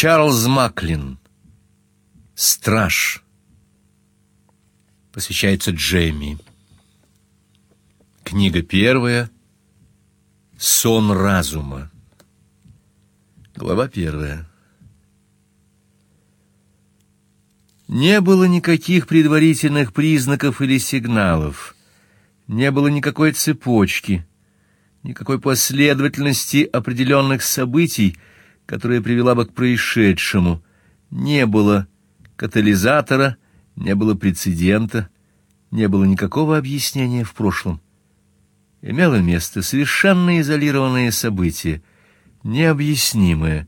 Чарльз Маклин. Страж. Посвящается Джейми. Книга первая. Сон разума. Глава первая. Не было никаких предварительных признаков или сигналов. Не было никакой цепочки, никакой последовательности определенных событий, которая привела бы к происшедшему. Не было катализатора, не было прецедента, не было никакого объяснения в прошлом. Имело место совершенно изолированное событие, необъяснимое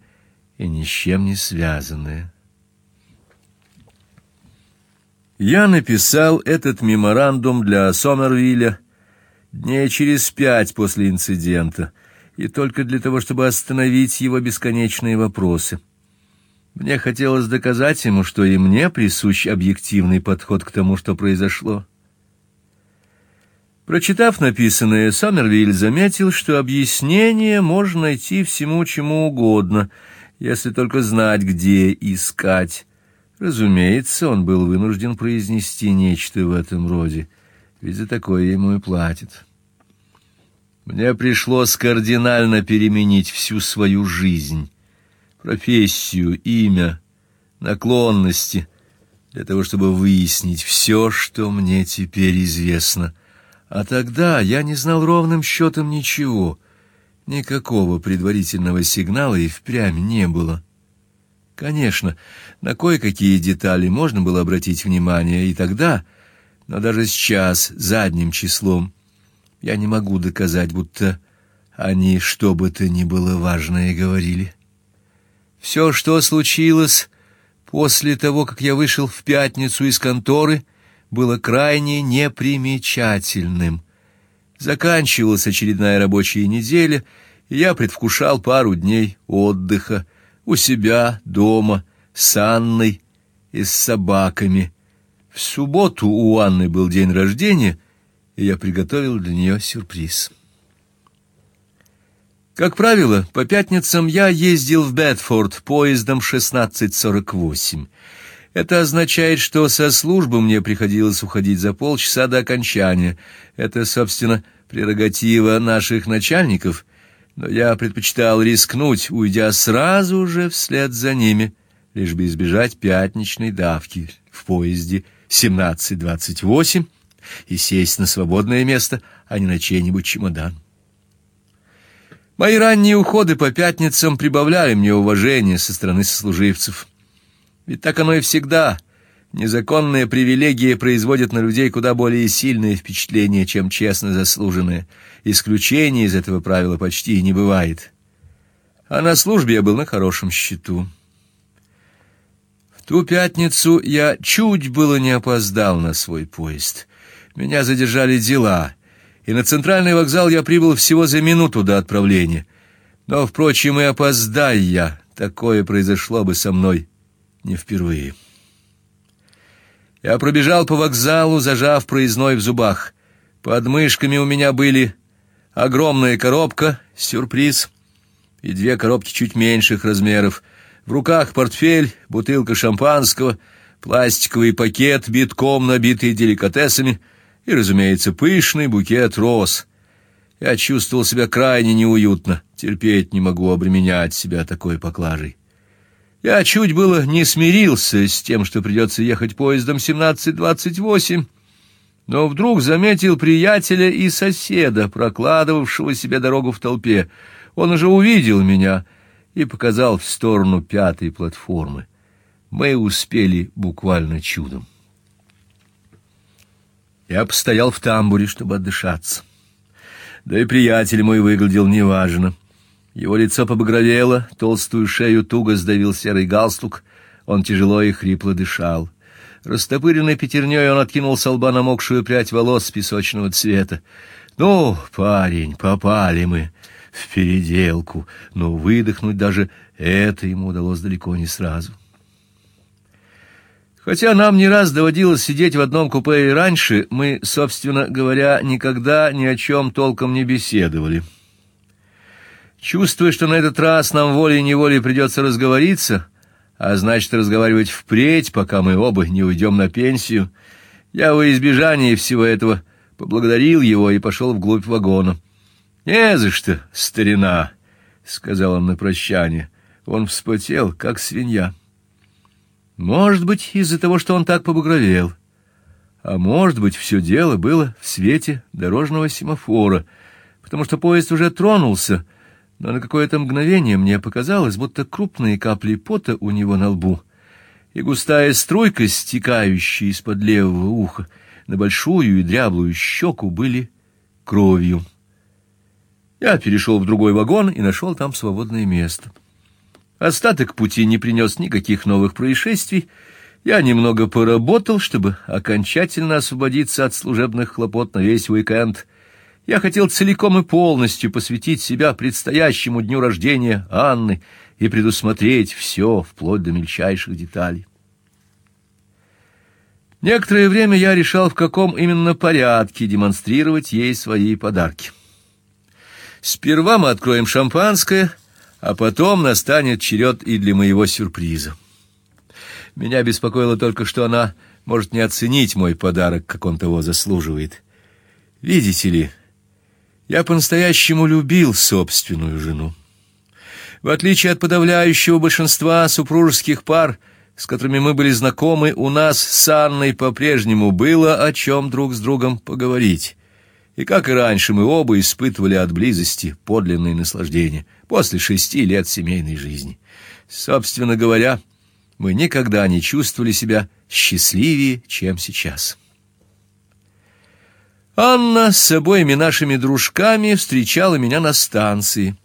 и ни с чем не связанное. Я написал этот меморандум для Сомервилля дней через пять после инцидента, и только для того, чтобы остановить его бесконечные вопросы. Мне хотелось доказать ему, что и мне присущ объективный подход к тому, что произошло. Прочитав написанное, Сомервиль заметил, что объяснение можно найти всему чему угодно, если только знать, где искать. Разумеется, он был вынужден произнести нечто в этом роде, ведь за такое ему и платят. Мне пришлось кардинально переменить всю свою жизнь, профессию, имя, наклонности, для того, чтобы выяснить все, что мне теперь известно. А тогда я не знал ровным счетом ничего, никакого предварительного сигнала и впрямь не было. Конечно, на кое-какие детали можно было обратить внимание и тогда, но даже сейчас, задним числом, я не могу доказать, будто они что бы то ни было важное говорили. Все, что случилось после того, как я вышел в пятницу из конторы, было крайне непримечательным. Заканчивалась очередная рабочая неделя, и я предвкушал пару дней отдыха, у себя дома с Анной и с собаками. В субботу у Анны был день рождения, и я приготовил для нее сюрприз. Как правило, по пятницам я ездил в Бетфорд поездом 16:48. Это означает, что со службы мне приходилось уходить за полчаса до окончания. Это, собственно, прерогатива наших начальников, но я предпочитал рискнуть, уйдя сразу же вслед за ними, лишь бы избежать пятничной давки в поезде 17:28 и сесть на свободное место, а не на чей-нибудь чемодан. Мои ранние уходы по пятницам прибавляли мне уважения со стороны сослуживцев. Ведь так оно и всегда. Незаконные привилегии производят на людей куда более сильное впечатление, чем честно заслуженные. Исключений из этого правила почти не бывает. А на службе я был на хорошем счету. В ту пятницу я чуть было не опоздал на свой поезд. Меня задержали дела, и на центральный вокзал я прибыл всего за минуту до отправления. Но, впрочем, и опоздай я, такое произошло бы со мной не впервые. Я пробежал по вокзалу, зажав проездной в зубах. Под мышками у меня были огромная коробка, сюрприз, и две коробки чуть меньших размеров. В руках портфель, бутылка шампанского, пластиковый пакет, битком набитый деликатесами и, разумеется, пышный букет роз. Я чувствовал себя крайне неуютно, терпеть не могу обременять себя такой поклажей. Я чуть было не смирился с тем, что придется ехать поездом 17:28, но вдруг заметил приятеля и соседа, прокладывавшего себе дорогу в толпе. Он уже увидел меня и показал в сторону пятой платформы. Мы успели буквально чудом. Я постоял в тамбуре, чтобы отдышаться. Да и приятель мой выглядел неважно. Его лицо побагровело, толстую шею туго сдавил серый галстук, он тяжело и хрипло дышал. Растопыренной пятерней он откинул с лба намокшую прядь волос песочного цвета. Ну, парень, попали мы в переделку, но выдохнуть даже это ему удалось далеко не сразу. Хотя нам не раз доводилось сидеть в одном купе и раньше, мы, собственно говоря, никогда ни о чем толком не беседовали. Чувствуя, что на этот раз нам волей-неволей придется разговориться, а значит, разговаривать впредь, пока мы оба не уйдем на пенсию. Я во избежание всего этого поблагодарил его и пошел вглубь вагона. "Не за что, старина", сказал он на прощание. Он вспотел, как свинья. Может быть, из-за того, что он так побагровел. А может быть, все дело было в свете дорожного семафора, потому что поезд уже тронулся, но на какое-то мгновение мне показалось, будто крупные капли пота у него на лбу и густая струйка, стекающая из-под левого уха, на большую и дряблую щеку были кровью. Я перешел в другой вагон и нашел там свободное место. Остаток пути не принес никаких новых происшествий. Я немного поработал, чтобы окончательно освободиться от служебных хлопот на весь уикенд. Я хотел целиком и полностью посвятить себя предстоящему дню рождения Анны и предусмотреть все, вплоть до мельчайших деталей. Некоторое время я решал, в каком именно порядке демонстрировать ей свои подарки. Сперва мы откроем шампанское, а потом настанет черед и для моего сюрприза. Меня беспокоило только, что она может не оценить мой подарок, как он того заслуживает. Видите ли, я по-настоящему любил собственную жену. В отличие от подавляющего большинства супружеских пар, с которыми мы были знакомы, у нас с Анной по-прежнему было о чем друг с другом поговорить. И как и раньше, мы оба испытывали от близости подлинное наслаждение после шести лет семейной жизни. Собственно говоря, мы никогда не чувствовали себя счастливее, чем сейчас. Анна с обоими нашими дружками встречала меня на станции.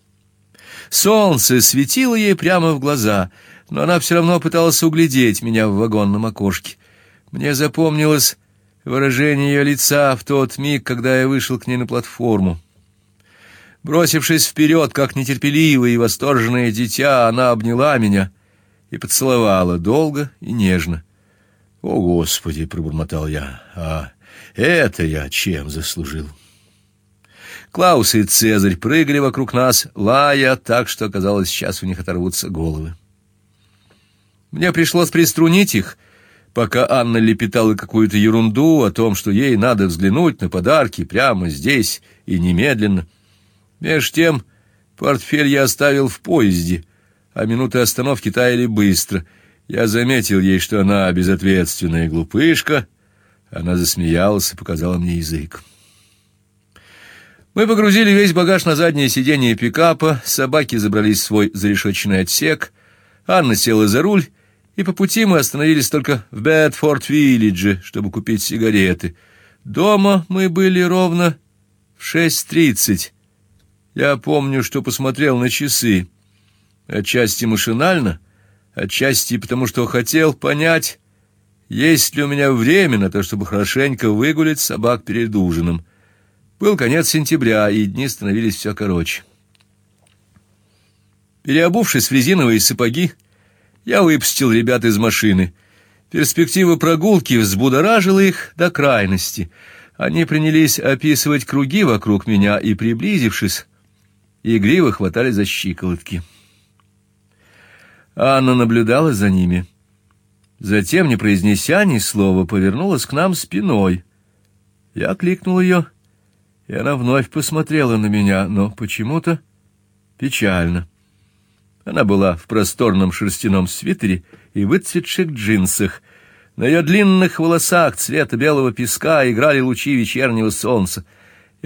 Солнце светило ей прямо в глаза, но она все равно пыталась углядеть меня в вагонном окошке. Мне запомнилось выражение ее лица в тот миг, когда я вышел к ней на платформу. Бросившись вперед, как нетерпеливое и восторженное дитя, она обняла меня и поцеловала долго и нежно. "О, господи", пробормотал я. "А это я чем заслужил?" Клаус и Цезарь прыгали вокруг нас, лая так, что казалось, сейчас у них оторвутся головы. Мне пришлось приструнить их, пока Анна лепетала какую-то ерунду о том, что ей надо взглянуть на подарки прямо здесь и немедленно. Меж тем портфель я оставил в поезде, а минуты остановки таяли быстро. Я заметил ей, что она безответственная глупышка. Она засмеялась и показала мне язык. Мы погрузили весь багаж на заднее сиденье пикапа, собаки забрались в свой зарешетченный отсек, Анна села за руль, и по пути мы остановились только в Бэдфорд-Виллидже, чтобы купить сигареты. Дома мы были ровно в шесть тридцать. Я помню, что посмотрел на часы. Отчасти машинально, отчасти потому, что хотел понять, есть ли у меня время на то, чтобы хорошенько выгулять собак перед ужином. Был конец сентября, и дни становились все короче. Переобувшись в резиновые сапоги, я выпустил ребят из машины. Перспектива прогулки взбудоражила их до крайности. Они принялись описывать круги вокруг меня и, приблизившись, игриво хватали за щиколотки. Анна наблюдала за ними. Затем, не произнеся ни слова, повернулась к нам спиной. Я кликнул ее и она вновь посмотрела на меня, но почему-то печально. Она была в просторном шерстяном свитере и выцветших джинсах. На ее длинных волосах цвета белого песка играли лучи вечернего солнца.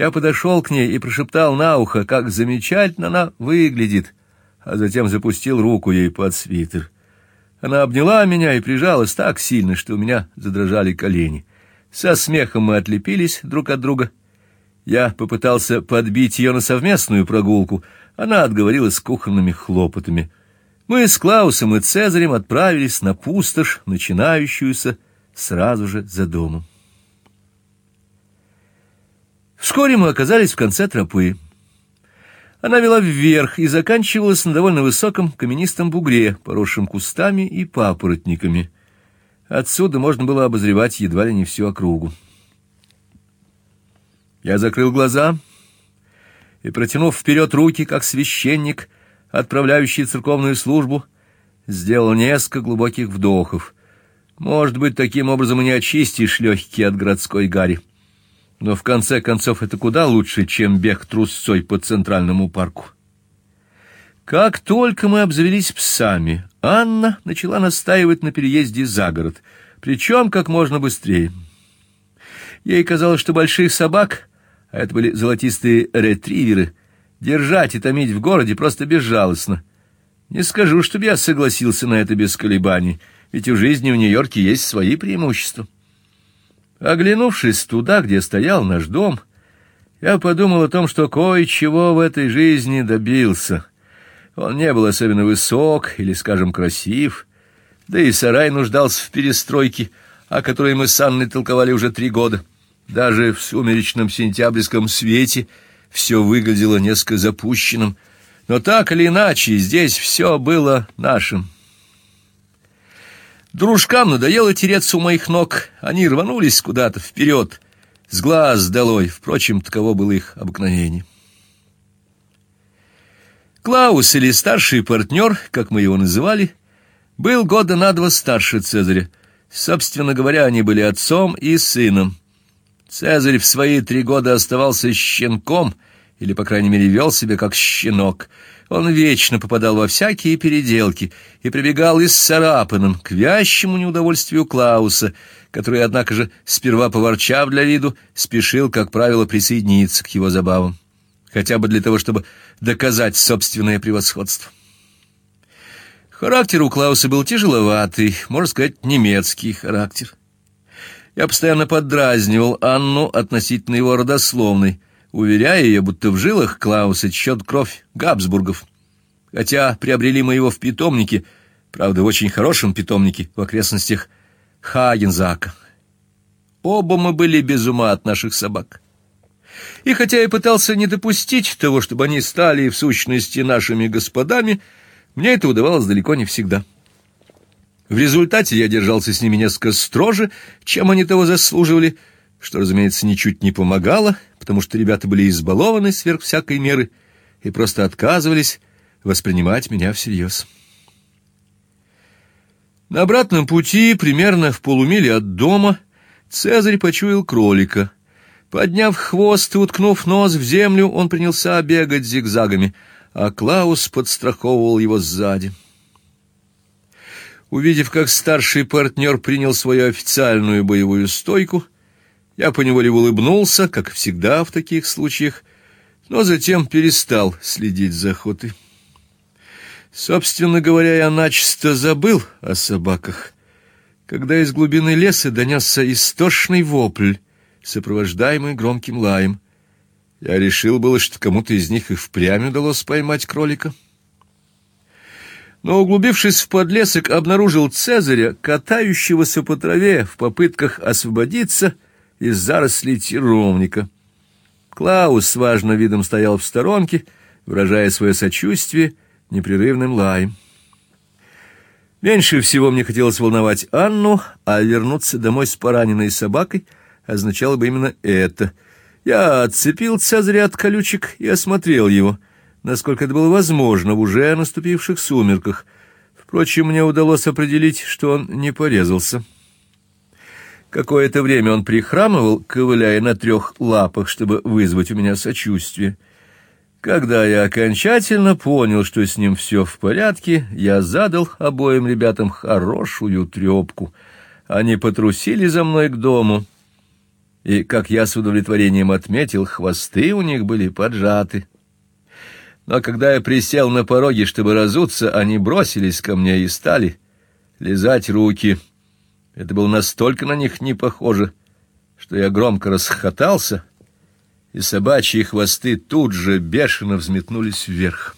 Я подошел к ней и прошептал на ухо, как замечательно она выглядит, а затем запустил руку ей под свитер. Она обняла меня и прижалась так сильно, что у меня задрожали колени. Со смехом мы отлепились друг от друга я попытался подбить ее на совместную прогулку, она отговорилась кухонными хлопотами. Мы с Клаусом и Цезарем отправились на пустошь, начинающуюся сразу же за домом. Вскоре мы оказались в конце тропы. Она вела вверх и заканчивалась на довольно высоком каменистом бугре, поросшем кустами и папоротниками. Отсюда можно было обозревать едва ли не всю округу. Я закрыл глаза и, протянув вперед руки, как священник, отправляющий церковную службу, сделал несколько глубоких вдохов. Может быть, таким образом и не очистишь легкие от городской гари. Но в конце концов это куда лучше, чем бег трусцой по центральному парку. Как только мы обзавелись псами, Анна начала настаивать на переезде за город, причем как можно быстрее. Ей казалось, что больших собак, а это были золотистые ретриверы, держать и томить в городе просто безжалостно. Не скажу, чтобы я согласился на это без колебаний, ведь у жизни в Нью-Йорке есть свои преимущества. Оглянувшись туда, где стоял наш дом, я подумал о том, что кое-чего в этой жизни добился. Он не был особенно высок или, скажем, красив, да и сарай нуждался в перестройке, о которой мы с Анной толковали уже три года. Даже в сумеречном сентябрьском свете все выглядело несколько запущенным, но так или иначе здесь все было нашим. Дружкам надоело тереться у моих ног, они рванулись куда-то вперед, с глаз долой, впрочем, таково было их обыкновение. Клаус, или старший партнер, как мы его называли, был года на два старше Цезаря. Собственно говоря, они были отцом и сыном. Цезарь в свои три года оставался щенком, или, по крайней мере, вел себя как щенок — он вечно попадал во всякие переделки и прибегал исцарапанным к вящему неудовольствию Клауса, который, однако же, сперва поворчав для виду, спешил, как правило, присоединиться к его забавам, хотя бы для того, чтобы доказать собственное превосходство. Характер у Клауса был тяжеловатый, можно сказать, немецкий характер. Я постоянно поддразнивал Анну относительно его родословной, уверяя ее, будто в жилах Клауса течет кровь Габсбургов. Хотя приобрели мы его в питомнике, правда, в очень хорошем питомнике в окрестностях Хагензака. Оба мы были без ума от наших собак. И хотя я пытался не допустить того, чтобы они стали в сущности нашими господами, мне это удавалось далеко не всегда. В результате я держался с ними несколько строже, чем они того заслуживали, что, разумеется, ничуть не помогало, потому что ребята были избалованы сверх всякой меры и просто отказывались воспринимать меня всерьез. На обратном пути, примерно в полумиле от дома, Цезарь почуял кролика. Подняв хвост и уткнув нос в землю, он принялся бегать зигзагами, а Клаус подстраховывал его сзади. Увидев, как старший партнер принял свою официальную боевую стойку, я поневоле улыбнулся, как всегда в таких случаях, но затем перестал следить за охотой. Собственно говоря, я начисто забыл о собаках, когда из глубины леса донесся истошный вопль, сопровождаемый громким лаем. Я решил было, что кому-то из них и впрямь удалось поймать кролика. Но, углубившись в подлесок, обнаружил Цезаря, катающегося по траве в попытках освободиться — из зарослей терновника. Клаус с важным видом стоял в сторонке, выражая свое сочувствие непрерывным лаем. Меньше всего мне хотелось волновать Анну, а вернуться домой с пораненной собакой означало бы именно это. Я отцепил Цезаря от колючек и осмотрел его, насколько это было возможно в уже наступивших сумерках. Впрочем, мне удалось определить, что он не порезался. Какое-то время он прихрамывал, ковыляя на трех лапах, чтобы вызвать у меня сочувствие. Когда я окончательно понял, что с ним все в порядке, я задал обоим ребятам хорошую трепку. Они потрусили за мной к дому, и, как я с удовлетворением отметил, хвосты у них были поджаты. Но когда я присел на пороге, чтобы разуться, они бросились ко мне и стали лизать руки — это было настолько на них не похоже, что я громко расхохотался, и собачьи хвосты тут же бешено взметнулись вверх.